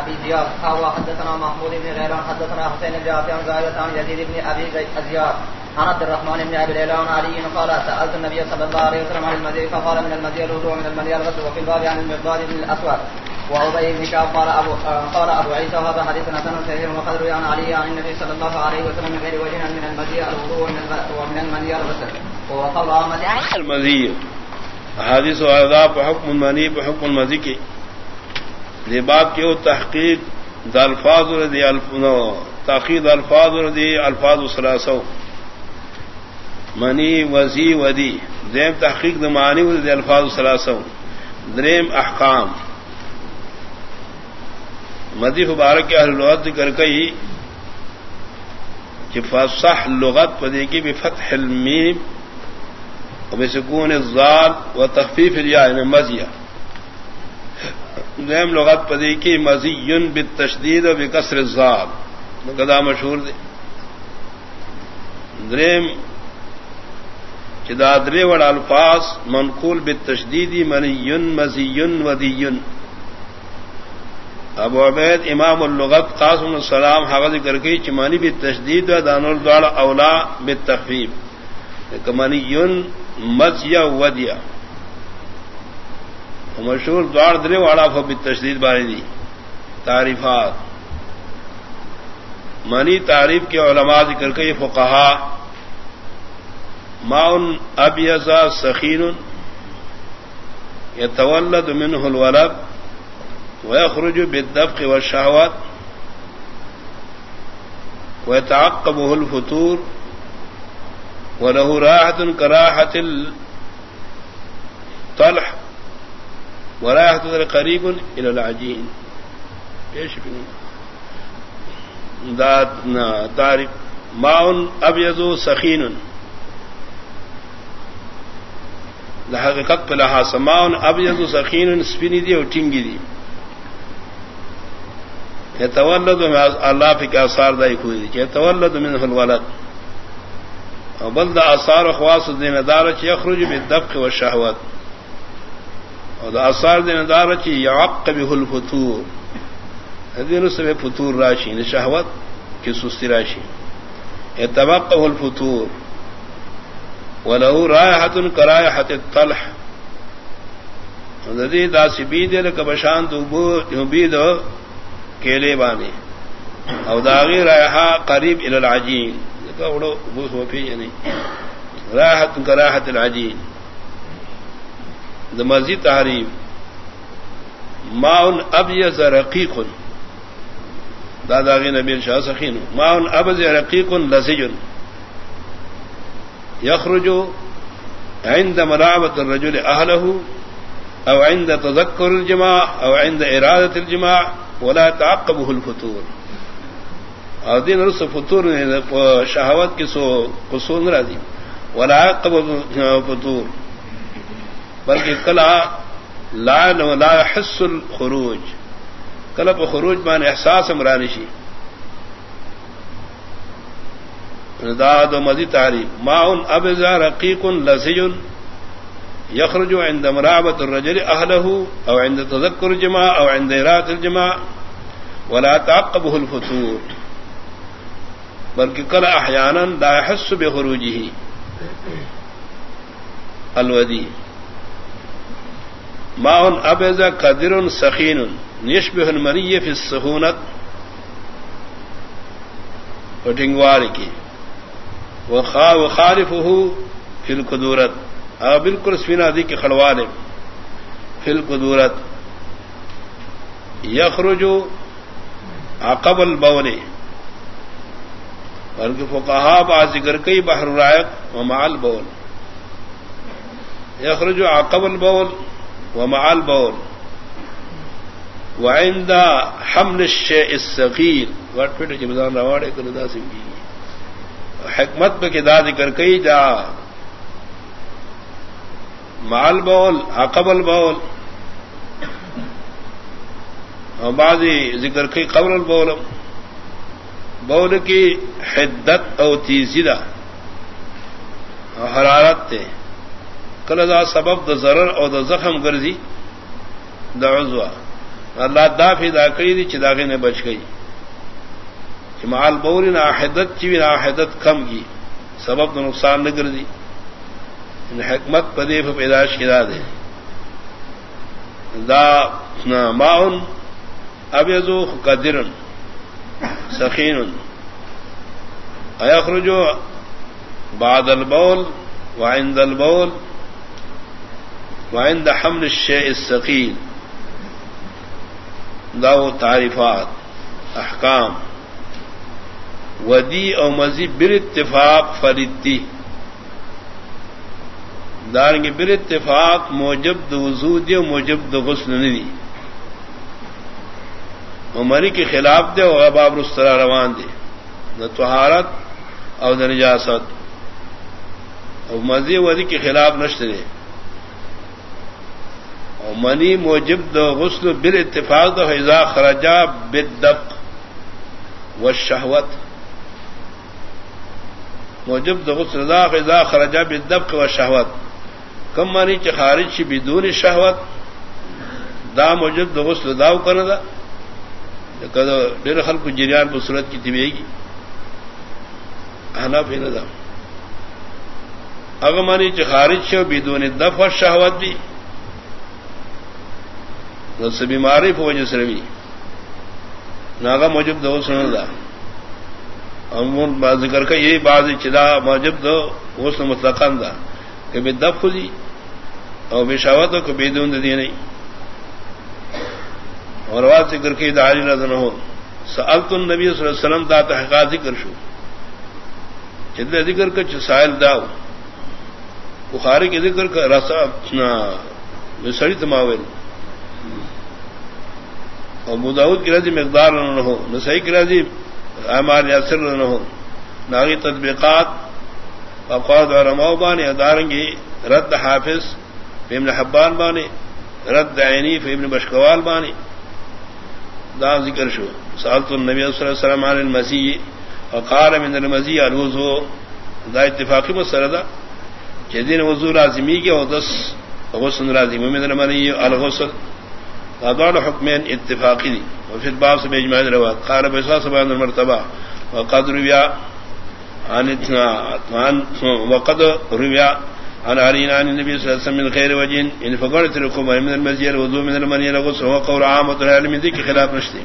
ابي زياد قال حدثنا محمود بن غيلان حدثنا حسين بن جعفر عن زائدة عن يزيد بن ابي زياد عن عبد الرحمن بن ابي ليلى عن علي قال سالت النبي صلى الله عليه وسلم عن المزيد فقال من المزيد الوضوء ومن المني الغسل، وفي الباب عن المقدار بن الاسود وابي بن كعب قال ابو قال ابو عيسى، هذا حديث حسن صحيح وقد روي عن علي، عن النبي صلى الله عليه وسلم من غير وجه، من المزيد الوضوء ومن المني الغسل، وهو قول احمد المزيد. حادث و عذاب حکم المنی بحکم المزی کی کے تحقیق د الفاظ ردی تحقیق الفاظ ردی الفاظ سلاسو. منی، وزی، ودی. دیم تحقیق دمانی ردی الفاظ سلاسو. دریم احکام. مدی مبارک اہل لغت کر کئی کہ فصح لغت پدے کی بفتح المیم وبسكون الزال وتخفيف الياء من یعنی مزيا دیم لغت پدی کی مزی بالتشدید و بکسر الزال گدا مشہور دے دریم چدا درے وڑ الفاظ، منقول بالتشدید منی مزی ودی ابو عبید امام اللغت قاسم السلام حغذ کر کے چمانی بھی تشدید و دان الدوڑ اولا بالتخفیف کمانی مت یا ودیا مشہور دوار درے واڑا فو بھی تشدید باری دی۔ تعریفات۔ منی تعریف کے علماء ذکر کے فقہا۔ ماؤن اب یزا سخین یا طولد منہ الولد ويخرج بالدفق والشهوات ويتعقبه الفتور وله راحة كراحة الطلح۔ وراحة قريب إلى العجين. ايش ذات تعرف ماء أبيض سخين لحقیقت پہ لہا سماؤن اب یزو سخین سپینی دی اور ٹنگی دی. یہ تولد اللہ پہ کیا سار دائی دی. کہ من الولد او بل دا اثار خواص دین دار چی اخرج بالدفق والشهوات او دا اثار دین دار چی يعقب الفتور هذه سبب فتور راشي ان کی سستی راشي. يتبقى الفتور وله رائحه كرائحه الطلح. ندی دا سبید لک بشان دو بید کیلے بانے او داغی رائحہ قریب الالعجین الى العجین. بوس وفی یعنی راحت کراحت العجین. مزید تعریف ماؤن اب یز رقیق دادا غی نبی شاہ سخین ماؤن اب رقیق لسجن یخرج عند مراوت الرجل اهله او عند تذكر الجماع او عند اراده الجماع ولا تعقبه الفتور. اور دین رس فطور شہوت کی سو قصور نہ دی ولا فطور بلکہ کلا لا نو لا حس الخروج. کلب خروج مان احساس مرانشی داد و مزید تعریف. ماؤن اب رقیق لسج یخرج عند مرابط الرجل اهله او عند تذكر الجماع او عند اراد الجماع ولا تعقبه الفتور. بلکہ کل احیانا لا يحس بخروجه الودی ماء ابز قدر سخین يشبه المري في السخونت وٹنگوار کی۔ وخالفه في القدورت۔ اور بالکل سفینا دی کے خڑوال فی القدورت۔ یخرج عقب البول بلکہ فقہا با ذکر کئی بحر رائق و مال بول یخرج عقب البول و مال بول وعند حمل الشیء الصغیر وٹ پٹ جمدان جی رواڑے کر دا سنگی. حکمت پہ دا ذکر کئی جا. مال بول عقب البول. اور بعضی ذکر کئی قبل البولم بول کی حدت او تیزیدہ حرارت تے. کل دا سبب دا ضرر او دا زخم گرزی دا عزوہ اللہ دا فیدا کری دی چداغے نے بچ گئی مال بوری نہ حدت چی نہ حدت کم کی سبب تو نقصان نہ یعنی کر دی حکمت پدے پیدائش کرا دے دا ماؤن اب یزو قدرن سخین اخرجو بعد البول وعند البول وعند حمل الشيء الثقيل. داو تعریفات، احکام. ودی او مزید بر اتفاق فریدی دارنگی بر اتفاق موجب دو وضو موجب دو غسل ندی. عمری کے خلاف دے اور اباب رسترا روان دے نہ تہارت اور نہ نجاست. اور مزید ودی کے خلاف نشت دے منی موجب دو غسل بر اتفاق دو حضا خرجا بدب و شہوت موجب دو غسل دا حضا خرجا بدب و شہوت کم منی چ خارج بدون شہوت، دا موجب دو غسل داو کر دا ڈیر خلق جریان کو صورت کی طبیعی گی. آنا پھر دا اگر منی چ خارج شو بدون دف و شہوت بھی بیماری فوج سروی ناگا موجب دو سن دا۔ ذکر کا یہی بات چدا موجب دو اس نے متلقان دا۔ کہ بے دب خودی اور بے شاوت ہو کہ بے دون دی نہیں اور بات ذکر کی داری نظر ہو سالت النبی صلی اللہ علیہ وسلم دا تحقیقات ذکر شو۔ چدے ذکر کا چسائل داؤ بخاری کے ذکر کا رسا سڑی تماول اور مداود کی رضی مقدار نہ ہو، نسائی کی رضی اعمال یاسر نہ ہو۔ ناغی تطبیقات اقواد اور رماؤ بانے ادارنگی رد حافظ فیمن حبان بانے، رد عینی فیمن بشکوال بانے۔ دا ذکر شو۔ سالت النبی صلی اللہ علیہ وسلم عن المسیح وقال من المسیح الوضو دا اتفاقی مسئلہ جدین وضو رازمی کے ودس غسل رازمی من المنی الغسل۔ ادوان حکمین اتفاقی دی وفي الباب سے اجماع روایت قال بيسا سبحان المرتبہ وقد رویا عن عن وقد رویا عن علي عن النبي صلى الله عليه وسلم من خير وجه. ان فقرت لكم من المزي الوضوء من المني الغسل هو قول عامة العلم ذي خلاف نشتي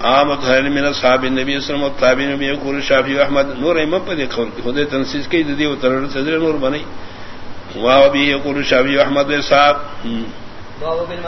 عامة العلم من اصحاب النبي صلى الله عليه وسلم والتابعين يقول الشافعي واحمد نور امام بدي قول خود تنسيس كي دي وترر صدر نور بني. وهو به يقول الشافعي واحمد واسحاق